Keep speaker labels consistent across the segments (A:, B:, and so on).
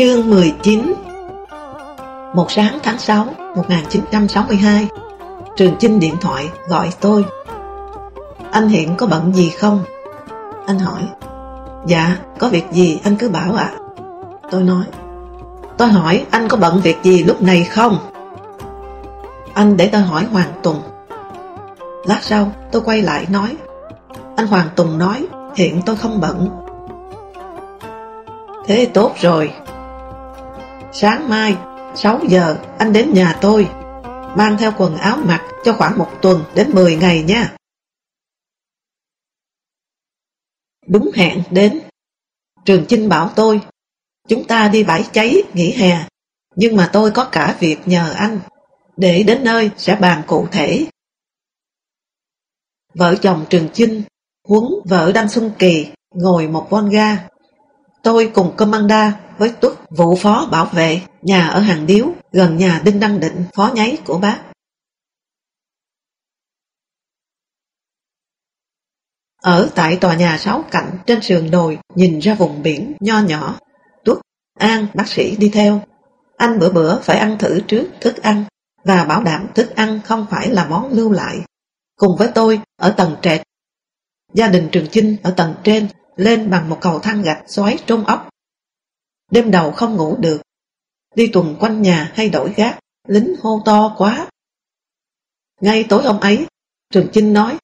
A: Chương 19 Một sáng tháng 6 1962 Trường Chinh điện thoại gọi tôi. Anh hiện có bận gì không? Anh hỏi. Dạ, có việc gì anh cứ bảo ạ. Tôi nói. Tôi hỏi anh có bận việc gì lúc này không? Anh để tôi hỏi Hoàng Tùng. Lát sau tôi quay lại nói. Anh Hoàng Tùng nói Hiện tôi không bận. Thế tốt rồi. Sáng mai 6 giờ, anh đến nhà tôi. Mang theo quần áo mặc cho khoảng một tuần đến 10 ngày nha. Đúng hẹn đến. Trường Chinh bảo tôi, Chúng ta đi bãi cháy nghỉ hè, Nhưng mà tôi có cả việc nhờ anh. Để đến nơi sẽ bàn cụ thể. Vợ chồng Trường Chinh, Huấn vợ Đăng Xuân Kỳ, Ngồi một Volga Tôi cùng Comanda với Tuất vụ phó bảo vệ nhà ở hàng điếu gần nhà Đinh Đăng Định phó nháy của bác. Ở tại tòa nhà sáu cạnh trên sườn đồi nhìn ra vùng biển nho nhỏ, Tuất, An, bác sĩ đi theo. Anh bữa bữa phải ăn thử trước thức ăn và bảo đảm thức ăn không phải là món lưu lại. Cùng với tôi ở tầng trệt. Gia đình Trường Chinh ở tầng trên lên bằng một cầu thang gạch xoáy trôn ốc. Đêm đầu không ngủ được, đi tuần quanh nhà hay đổi gác, lính hô to quá. Ngay tối hôm ấy, Trường Chinh nói,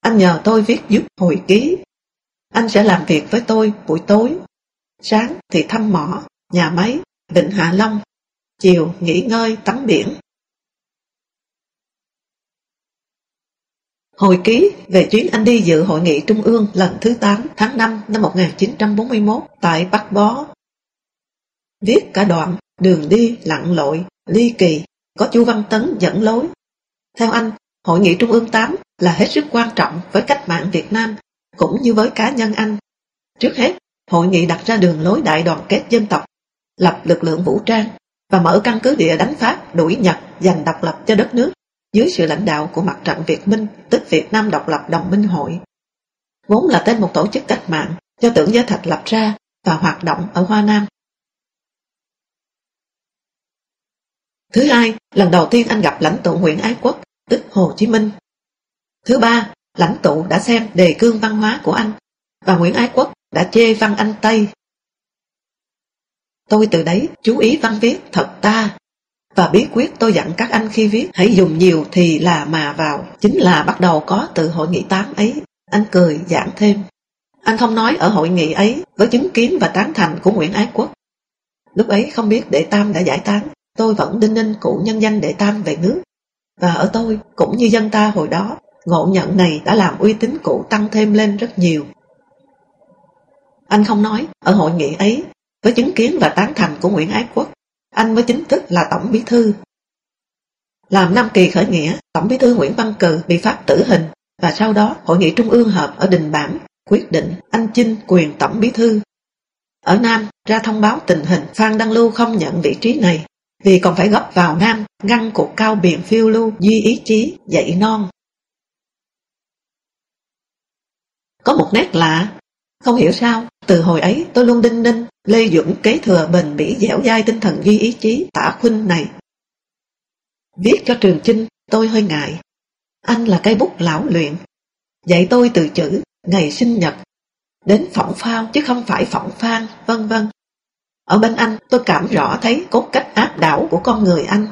A: anh nhờ tôi viết giúp hồi ký. Anh sẽ làm việc với tôi buổi tối, sáng thì thăm mỏ, nhà máy, Vịnh Hạ Long, chiều nghỉ ngơi tắm biển. Hồi ký về chuyến anh đi dự hội nghị trung ương lần thứ 8 tháng 5 năm 1941 tại Bắc Bó. Viết cả đoạn đường đi lặn lội, ly kỳ, có chu Văn Tấn dẫn lối. Theo anh, hội nghị trung ương 8 là hết sức quan trọng với cách mạng Việt Nam, cũng như với cá nhân anh. Trước hết, hội nghị đặt ra đường lối đại đoàn kết dân tộc, lập lực lượng vũ trang và mở căn cứ địa đánh Pháp đuổi Nhật giành độc lập cho đất nước dưới sự lãnh đạo của mặt trận Việt Minh, tức Việt Nam Độc lập Đồng minh Hội. Vốn là tên một tổ chức cách mạng do tưởng giới Thạch lập ra và hoạt động ở Hoa Nam. Thứ hai, lần đầu tiên anh gặp lãnh tụ Nguyễn Ái Quốc, tức Hồ Chí Minh. Thứ ba, lãnh tụ đã xem đề cương văn hóa của anh và Nguyễn Ái Quốc đã chê văn anh Tây. Tôi từ đấy chú ý văn viết thật ta và bí quyết tôi dặn các anh khi viết hãy dùng nhiều thì là mà vào, chính là bắt đầu có từ hội nghị 8 ấy. Anh cười giảng thêm. Anh không nói ở hội nghị ấy với chứng kiến và tán thành của Nguyễn Ái Quốc. Lúc ấy không biết đệ tam đã giải tán, tôi vẫn đinh ninh cụ nhân danh đệ tam về nước. Và ở tôi, cũng như dân ta hồi đó, ngộ nhận này đã làm uy tín cụ tăng thêm lên rất nhiều. Anh không nói, ở hội nghị ấy, với chứng kiến và tán thành của Nguyễn Ái Quốc, anh mới chính thức là Tổng Bí Thư. Làm năm kỳ khởi nghĩa, Tổng Bí Thư Nguyễn Văn Cừ bị pháp tử hình và sau đó Hội nghị Trung ương họp ở Đình Bản quyết định anh chinh quyền Tổng Bí Thư. Ở Nam ra thông báo tình hình Phan Đăng Lưu không nhận vị trí này vì còn phải gấp vào Nam ngăn cuộc cao biển phiêu lưu duy ý chí dậy non. Có một nét lạ, không hiểu sao, từ hồi ấy tôi luôn đinh ninh Lê dũng kế thừa bền bỉ dẻo dai tinh thần duy ý chí tả khuynh này. Viết cho Trường Chinh tôi hơi ngại. Anh là cây bút lão luyện. Dạy tôi từ chữ ngày sinh nhật đến phỏng phao chứ không phải phỏng phan, vân vân. Ở bên anh tôi cảm rõ thấy cốt cách áp đảo của con người anh.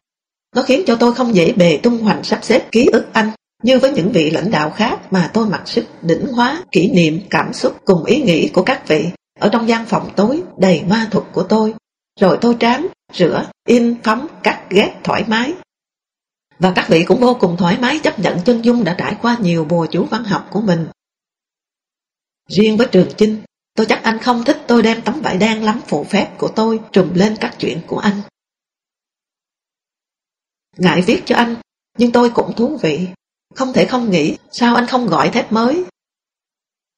A: Nó khiến cho tôi không dễ bề tung hoành sắp xếp ký ức anh như với những vị lãnh đạo khác mà tôi mặc sức đỉnh hóa kỷ niệm cảm xúc cùng ý nghĩ của các vị ở trong gian phòng tối đầy ma thuật của tôi, rồi tôi tráng, rửa, in, phóng, cắt ghét thoải mái. Và các vị cũng vô cùng thoải mái chấp nhận chân dung đã trải qua nhiều bùa chú văn học của mình. Riêng với Trường Chinh, tôi chắc anh không thích tôi đem tấm vải đen lắm phụ phép của tôi trùm lên các chuyện của anh. Ngại viết cho anh, nhưng tôi cũng thú vị. Không thể không nghĩ sao anh không gọi thép mới.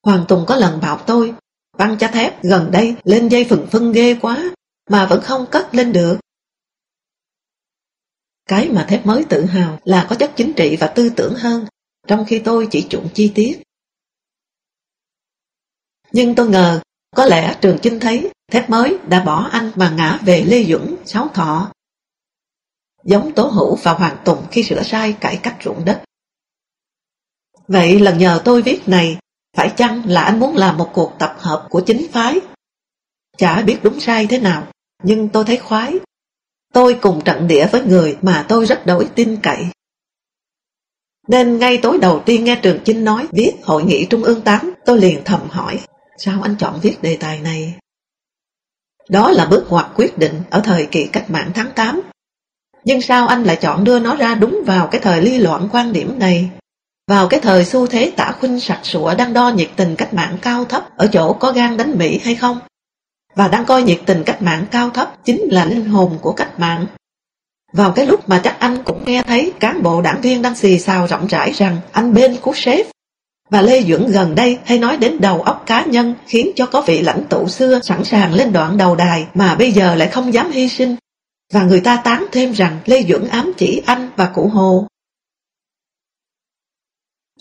A: Hoàng Tùng có lần bảo tôi, băng cho thép gần đây lên dây phừng phân ghê quá, mà vẫn không cất lên được. Cái mà thép mới tự hào là có chất chính trị và tư tưởng hơn, trong khi tôi chỉ chuộng chi tiết. Nhưng tôi ngờ, có lẽ Trường Chinh thấy thép mới đã bỏ anh mà ngã về Lê dũng Sáu Thọ. Giống Tố Hữu và Hoàng Tùng khi sửa sai cải cách ruộng đất. Vậy lần nhờ tôi viết này, phải chăng là anh muốn làm một cuộc tập hợp của chính phái? Chả biết đúng sai thế nào, nhưng tôi thấy khoái. Tôi cùng trận địa với người mà tôi rất đổi tin cậy. Nên ngay tối đầu tiên nghe Trường Chinh nói viết hội nghị Trung ương 8, tôi liền thầm hỏi, sao anh chọn viết đề tài này? Đó là bước ngoặt quyết định ở thời kỳ cách mạng tháng 8. Nhưng sao anh lại chọn đưa nó ra đúng vào cái thời ly loạn quan điểm này? Vào cái thời xu thế tả khuynh sặc sụa đang đo nhiệt tình cách mạng cao thấp ở chỗ có gan đánh Mỹ hay không? Và đang coi nhiệt tình cách mạng cao thấp chính là linh hồn của cách mạng. Vào cái lúc mà chắc anh cũng nghe thấy cán bộ đảng viên đang xì xào rộng rãi rằng anh bên của sếp. Và Lê Duẩn gần đây hay nói đến đầu óc cá nhân khiến cho có vị lãnh tụ xưa sẵn sàng lên đoạn đầu đài mà bây giờ lại không dám hy sinh. Và người ta tán thêm rằng Lê Duẩn ám chỉ anh và cụ Hồ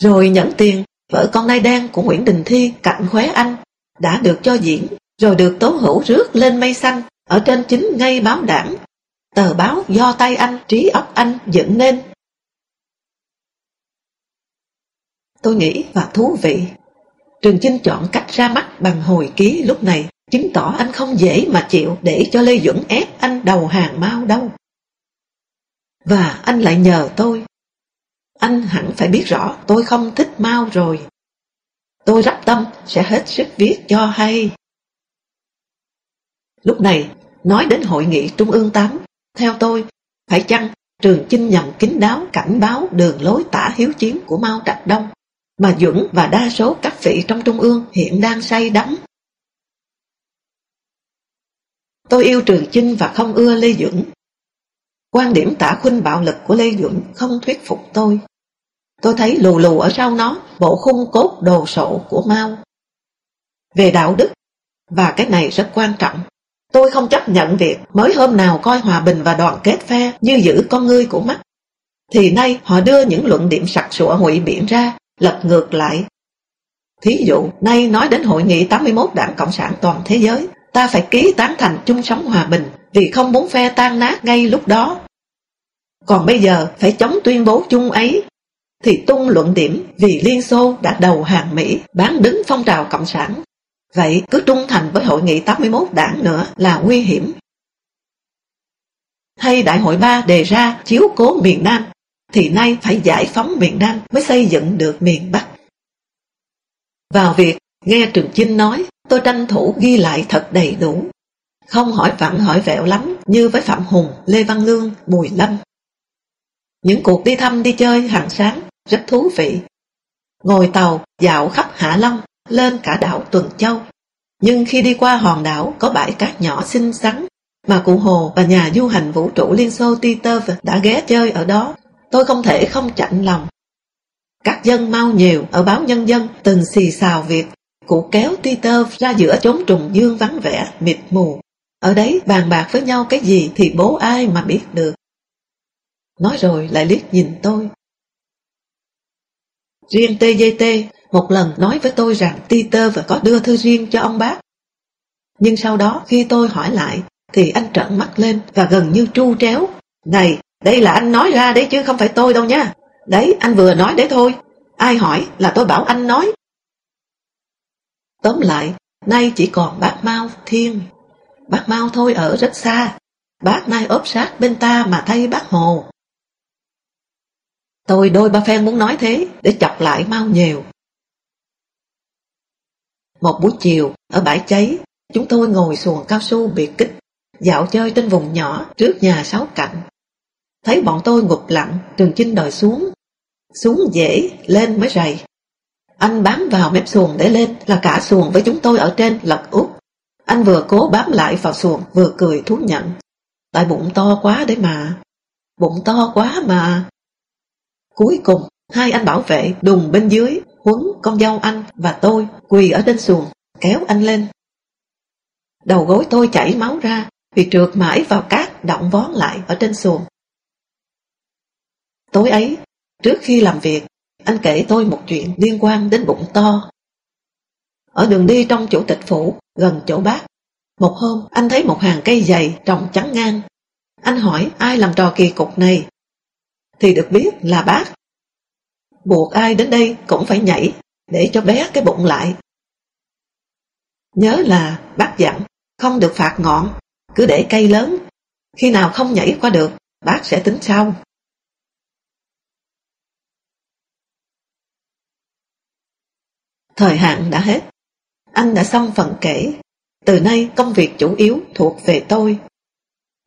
A: rồi nhẫn tiền, vợ con nai đen của Nguyễn Đình Thi cạnh khóe anh, đã được cho diễn, rồi được tố hữu rước lên mây xanh, ở trên chính ngay báo đảng. Tờ báo do tay anh, trí óc anh dựng nên. Tôi nghĩ và thú vị. Trường Chinh chọn cách ra mắt bằng hồi ký lúc này, chứng tỏ anh không dễ mà chịu để cho Lê Duẩn ép anh đầu hàng mau đâu. Và anh lại nhờ tôi anh hẳn phải biết rõ tôi không thích mau rồi. Tôi rắp tâm sẽ hết sức viết cho hay. Lúc này, nói đến hội nghị Trung ương 8, theo tôi, phải chăng Trường Chinh nhằm kín đáo cảnh báo đường lối tả hiếu chiến của Mao Trạch Đông, mà Duẩn và đa số các vị trong Trung ương hiện đang say đắm. Tôi yêu Trường Chinh và không ưa Lê Duẩn. Quan điểm tả khuynh bạo lực của Lê Duẩn không thuyết phục tôi. Tôi thấy lù lù ở sau nó bộ khung cốt đồ sộ của Mao. Về đạo đức, và cái này rất quan trọng, tôi không chấp nhận việc mới hôm nào coi hòa bình và đoàn kết phe như giữ con ngươi của mắt. Thì nay họ đưa những luận điểm sặc sụa ngụy biện ra, lật ngược lại. Thí dụ, nay nói đến hội nghị 81 đảng Cộng sản toàn thế giới, ta phải ký tán thành chung sống hòa bình vì không muốn phe tan nát ngay lúc đó. Còn bây giờ phải chống tuyên bố chung ấy thì tung luận điểm vì Liên Xô đã đầu hàng Mỹ bán đứng phong trào Cộng sản. Vậy cứ trung thành với hội nghị 81 đảng nữa là nguy hiểm. Hay Đại hội 3 đề ra chiếu cố miền Nam, thì nay phải giải phóng miền Nam mới xây dựng được miền Bắc. Vào việc nghe Trường Chinh nói, tôi tranh thủ ghi lại thật đầy đủ. Không hỏi vặn hỏi vẹo lắm như với Phạm Hùng, Lê Văn Lương, Bùi Lâm. Những cuộc đi thăm đi chơi hàng sáng rất thú vị. Ngồi tàu dạo khắp Hạ Long, lên cả đảo Tuần Châu. Nhưng khi đi qua hòn đảo có bãi cát nhỏ xinh xắn, mà cụ Hồ và nhà du hành vũ trụ Liên Xô Titov đã ghé chơi ở đó, tôi không thể không chạnh lòng. Các dân mau nhiều ở báo Nhân dân từng xì xào việc cụ kéo Titov ra giữa chốn trùng dương vắng vẻ, mịt mù. Ở đấy bàn bạc với nhau cái gì thì bố ai mà biết được. Nói rồi lại liếc nhìn tôi, Riêng TJT một lần nói với tôi rằng Peter phải có đưa thư riêng cho ông bác. Nhưng sau đó khi tôi hỏi lại thì anh trợn mắt lên và gần như tru tréo. Này, đây là anh nói ra đấy chứ không phải tôi đâu nha. Đấy, anh vừa nói đấy thôi. Ai hỏi là tôi bảo anh nói. Tóm lại, nay chỉ còn bác Mao Thiên. Bác Mao thôi ở rất xa. Bác nay ốp sát bên ta mà thay bác Hồ. Tôi đôi ba phen muốn nói thế để chọc lại mau nhiều. Một buổi chiều, ở bãi cháy, chúng tôi ngồi xuồng cao su biệt kích, dạo chơi trên vùng nhỏ trước nhà sáu cạnh. Thấy bọn tôi ngục lặng, Trường Chinh đòi xuống. Xuống dễ, lên mới rầy. Anh bám vào mép xuồng để lên là cả xuồng với chúng tôi ở trên lật úp. Anh vừa cố bám lại vào xuồng vừa cười thú nhận. Tại bụng to quá đấy mà. Bụng to quá mà. Cuối cùng, hai anh bảo vệ đùng bên dưới, huấn con dâu anh và tôi quỳ ở trên xuồng, kéo anh lên. Đầu gối tôi chảy máu ra vì trượt mãi vào cát động vón lại ở trên xuồng. Tối ấy, trước khi làm việc, anh kể tôi một chuyện liên quan đến bụng to. Ở đường đi trong chủ tịch phủ, gần chỗ bác, một hôm anh thấy một hàng cây dày trồng trắng ngang. Anh hỏi ai làm trò kỳ cục này? Thì được biết là bác. Buộc ai đến đây cũng phải nhảy để cho bé cái bụng lại. Nhớ là bác dặn không được phạt ngọn, cứ để cây lớn. Khi nào không nhảy qua được, bác sẽ tính sau. Thời hạn đã hết. Anh đã xong phần kể. Từ nay công việc chủ yếu thuộc về tôi.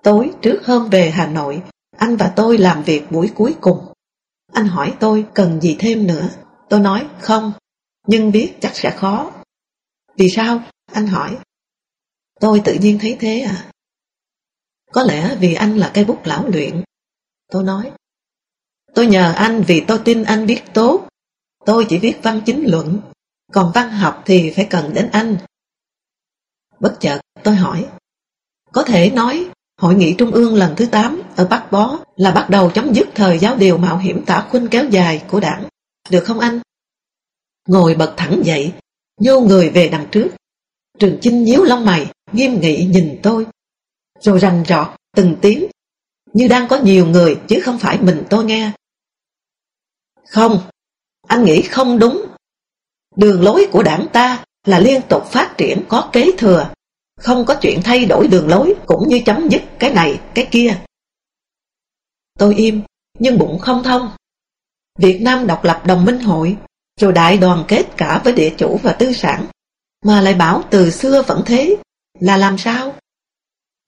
A: Tối trước hôm về Hà Nội, anh và tôi làm việc buổi cuối cùng. Anh hỏi tôi cần gì thêm nữa. Tôi nói không, nhưng biết chắc sẽ khó. Vì sao? Anh hỏi. Tôi tự nhiên thấy thế à? Có lẽ vì anh là cây bút lão luyện. Tôi nói. Tôi nhờ anh vì tôi tin anh biết tốt. Tôi chỉ viết văn chính luận, còn văn học thì phải cần đến anh. Bất chợt tôi hỏi, có thể nói Hội nghị Trung ương lần thứ 8 ở Bắc Bó là bắt đầu chấm dứt thời giáo điều mạo hiểm tả khuynh kéo dài của đảng, được không anh? Ngồi bật thẳng dậy, nhô người về đằng trước. Trường Chinh nhíu lông mày, nghiêm nghị nhìn tôi, rồi rành rọt từng tiếng, như đang có nhiều người chứ không phải mình tôi nghe. Không, anh nghĩ không đúng Đường lối của đảng ta là liên tục phát triển có kế thừa, không có chuyện thay đổi đường lối cũng như chấm dứt cái này, cái kia. Tôi im, nhưng bụng không thông. Việt Nam độc lập đồng minh hội, rồi đại đoàn kết cả với địa chủ và tư sản, mà lại bảo từ xưa vẫn thế, là làm sao?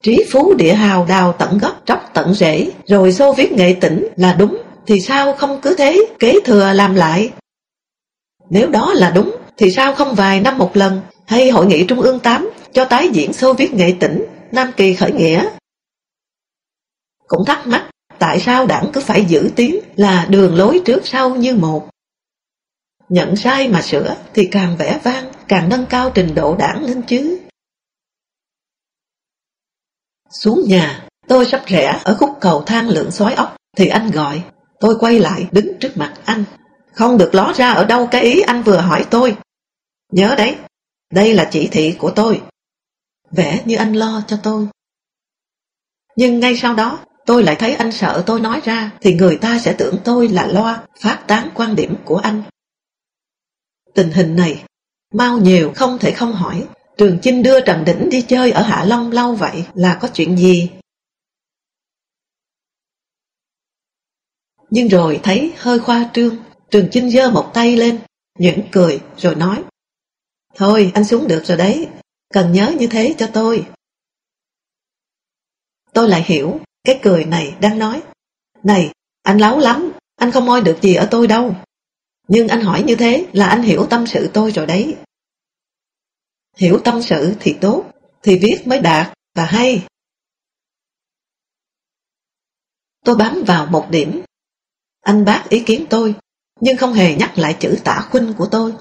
A: Trí phú địa hào đào tận gốc tróc tận rễ, rồi xô viết nghệ tỉnh là đúng, thì sao không cứ thế kế thừa làm lại? Nếu đó là đúng, thì sao không vài năm một lần, hay Hội nghị Trung ương 8 cho tái diễn Xô Viết Nghệ tỉnh, Nam Kỳ khởi nghĩa? Cũng thắc mắc, tại sao đảng cứ phải giữ tiếng là đường lối trước sau như một? Nhận sai mà sửa thì càng vẽ vang, càng nâng cao trình độ đảng lên chứ. Xuống nhà, tôi sắp rẽ ở khúc cầu thang lượng xói ốc, thì anh gọi, tôi quay lại đứng trước mặt anh. Không được ló ra ở đâu cái ý anh vừa hỏi tôi. Nhớ đấy, đây là chỉ thị của tôi. Vẽ như anh lo cho tôi. Nhưng ngay sau đó, tôi lại thấy anh sợ tôi nói ra thì người ta sẽ tưởng tôi là loa phát tán quan điểm của anh. Tình hình này, mau nhiều không thể không hỏi, Trường Chinh đưa Trần Đỉnh đi chơi ở Hạ Long lâu vậy là có chuyện gì? Nhưng rồi thấy hơi khoa trương, Trường Chinh giơ một tay lên, nhuyễn cười rồi nói Thôi anh xuống được rồi đấy, cần nhớ như thế cho tôi. Tôi lại hiểu, cái cười này đang nói Này, anh láo lắm, anh không moi được gì ở tôi đâu. Nhưng anh hỏi như thế là anh hiểu tâm sự tôi rồi đấy. Hiểu tâm sự thì tốt, thì viết mới đạt và hay. Tôi bám vào một điểm. Anh bác ý kiến tôi nhưng không hề nhắc lại chữ tả khuynh của tôi,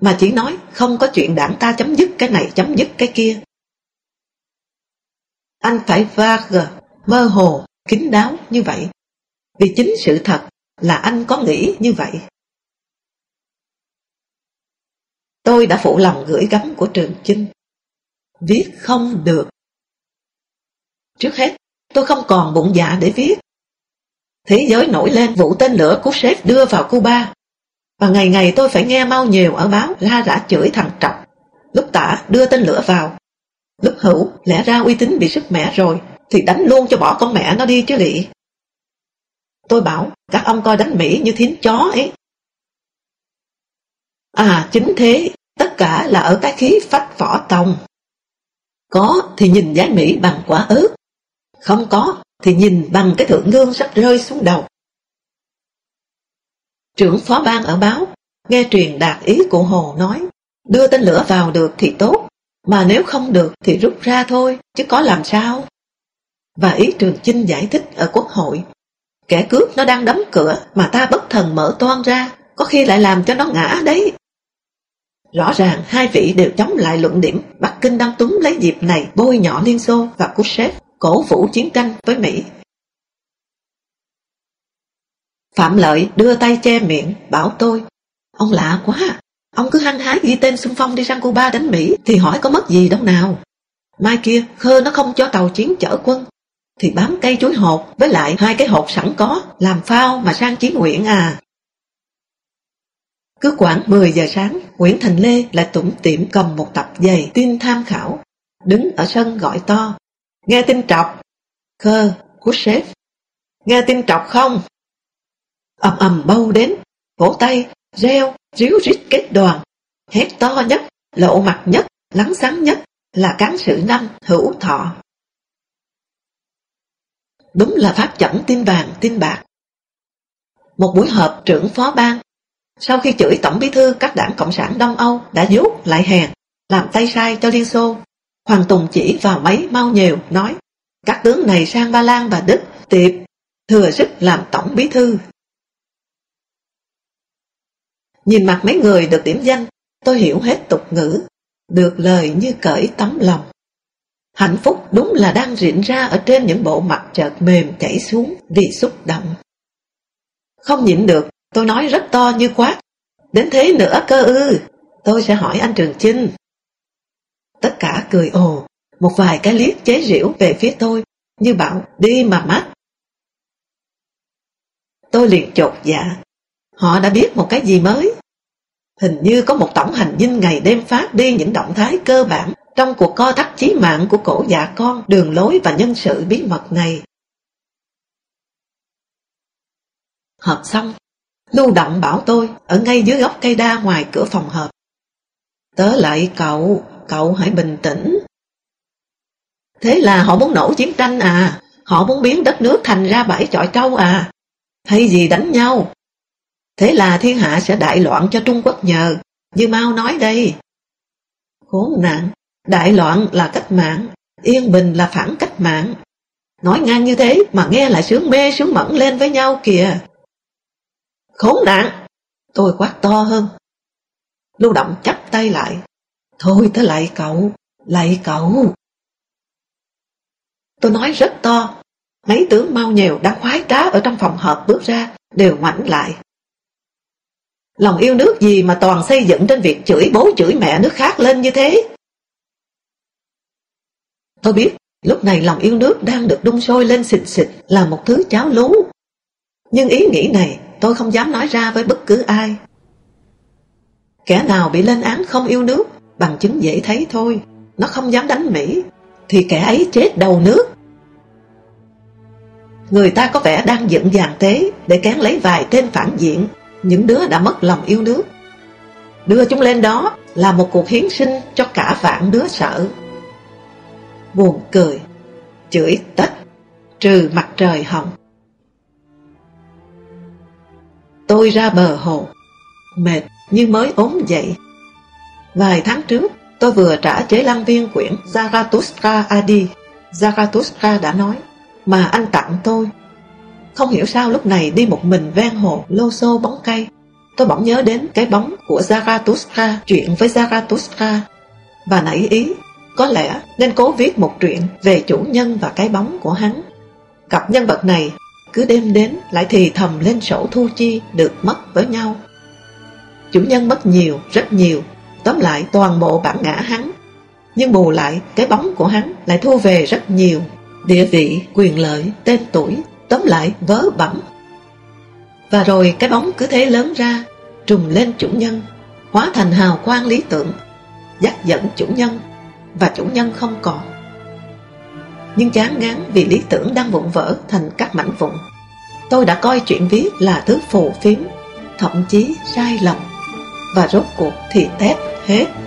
A: mà chỉ nói không có chuyện đảng ta chấm dứt cái này chấm dứt cái kia. Anh phải vague, mơ hồ, kín đáo như vậy, vì chính sự thật là anh có nghĩ như vậy. Tôi đã phụ lòng gửi gắm của Trường Chinh. Viết không được. Trước hết, tôi không còn bụng dạ để viết. Thế giới nổi lên vụ tên lửa của sếp đưa vào Cuba. Và ngày ngày tôi phải nghe mau nhiều ở báo la rã chửi thằng Trọng. Lúc tả đưa tên lửa vào. Lúc hữu lẽ ra uy tín bị sức mẻ rồi thì đánh luôn cho bỏ con mẹ nó đi chứ lị. Tôi bảo các ông coi đánh Mỹ như thím chó ấy. À chính thế, tất cả là ở cái khí phách võ tòng. Có thì nhìn giá Mỹ bằng quả ớt, không có thì nhìn bằng cái thượng gương sắp rơi xuống đầu. Trưởng phó ban ở báo, nghe truyền đạt ý của Hồ nói, đưa tên lửa vào được thì tốt, mà nếu không được thì rút ra thôi, chứ có làm sao. Và ý Trường Chinh giải thích ở quốc hội, kẻ cướp nó đang đấm cửa mà ta bất thần mở toan ra, có khi lại làm cho nó ngã đấy. Rõ ràng hai vị đều chống lại luận điểm Bắc Kinh đang túm lấy dịp này bôi nhọ Liên Xô và Khrushchev cổ vũ chiến tranh với Mỹ. Phạm Lợi đưa tay che miệng, bảo tôi, ông lạ quá, ông cứ hăng hái ghi tên xung phong đi sang Cuba đánh Mỹ thì hỏi có mất gì đâu nào. Mai kia, khơ nó không cho tàu chiến chở quân, thì bám cây chuối hột với lại hai cái hột sẵn có, làm phao mà sang chiến nguyện à. Cứ khoảng 10 giờ sáng, Nguyễn Thành Lê lại tủm tỉm cầm một tập giày tin tham khảo, đứng ở sân gọi to. Nghe tin trọc. Khơ, của sếp. Nghe tin trọc không? ầm ầm bâu đến, vỗ tay, reo, ríu rít kết đoàn. Hét to nhất, lộ mặt nhất, lắng sáng nhất là cán sự năm hữu thọ. Đúng là pháp chẩn tin vàng, tin bạc. Một buổi họp trưởng phó ban sau khi chửi Tổng bí thư các đảng Cộng sản Đông Âu đã dốt lại hèn, làm tay sai cho Liên Xô, Hoàng Tùng chỉ vào máy mau nhiều nói các tướng này sang Ba Lan và Đức tiệp thừa sức làm Tổng bí thư. Nhìn mặt mấy người được điểm danh, tôi hiểu hết tục ngữ, được lời như cởi tấm lòng. Hạnh phúc đúng là đang rịn ra ở trên những bộ mặt chợt mềm chảy xuống vì xúc động. Không nhịn được, Tôi nói rất to như quát. Đến thế nữa cơ ư, tôi sẽ hỏi anh Trường Chinh. Tất cả cười ồ, một vài cái liếc chế giễu về phía tôi, như bảo đi mà mắt. Tôi liền chột dạ, họ đã biết một cái gì mới. Hình như có một tổng hành dinh ngày đêm phát đi những động thái cơ bản trong cuộc co thắt chí mạng của cổ dạ con, đường lối và nhân sự bí mật này. hợp xong, Lưu Động bảo tôi ở ngay dưới gốc cây đa ngoài cửa phòng hợp Tớ lại cậu, cậu hãy bình tĩnh. Thế là họ muốn nổ chiến tranh à? Họ muốn biến đất nước thành ra bãi trọi trâu à? Hay gì đánh nhau? Thế là thiên hạ sẽ đại loạn cho Trung Quốc nhờ, như Mao nói đây. Khốn nạn, đại loạn là cách mạng, yên bình là phản cách mạng. Nói ngang như thế mà nghe lại sướng mê sướng mẫn lên với nhau kìa. Khốn nạn! Tôi quát to hơn. Lưu động chắp tay lại. Thôi tớ lại cậu, lại cậu. Tôi nói rất to. Mấy tướng mau nhiều đang khoái trá ở trong phòng họp bước ra, đều ngoảnh lại. Lòng yêu nước gì mà toàn xây dựng trên việc chửi bố chửi mẹ nước khác lên như thế? Tôi biết, lúc này lòng yêu nước đang được đun sôi lên xịt xịt là một thứ cháo lú. Nhưng ý nghĩ này tôi không dám nói ra với bất cứ ai. Kẻ nào bị lên án không yêu nước, bằng chứng dễ thấy thôi, nó không dám đánh Mỹ, thì kẻ ấy chết đầu nước. Người ta có vẻ đang dựng dàn tế để kén lấy vài tên phản diện, những đứa đã mất lòng yêu nước. Đưa chúng lên đó là một cuộc hiến sinh cho cả vạn đứa sợ. Buồn cười, chửi tất trừ mặt trời hồng. Tôi ra bờ hồ, mệt như mới ốm dậy. Vài tháng trước, tôi vừa trả chế lăng viên quyển Zarathustra Adi. Zarathustra đã nói, mà anh tặng tôi. Không hiểu sao lúc này đi một mình ven hồ lô xô bóng cây. Tôi bỗng nhớ đến cái bóng của Zarathustra, chuyện với Zarathustra. Và nảy ý, có lẽ nên cố viết một truyện về chủ nhân và cái bóng của hắn. Cặp nhân vật này cứ đêm đến lại thì thầm lên sổ thu chi được mất với nhau. Chủ nhân mất nhiều, rất nhiều, tóm lại toàn bộ bản ngã hắn. Nhưng bù lại, cái bóng của hắn lại thu về rất nhiều, địa vị, quyền lợi, tên tuổi, tóm lại vớ bẩm. Và rồi cái bóng cứ thế lớn ra, trùng lên chủ nhân, hóa thành hào quang lý tưởng, dắt dẫn chủ nhân, và chủ nhân không còn nhưng chán ngán vì lý tưởng đang vụn vỡ thành các mảnh vụn. Tôi đã coi chuyện viết là thứ phù phiếm, thậm chí sai lầm, và rốt cuộc thì tép 哎。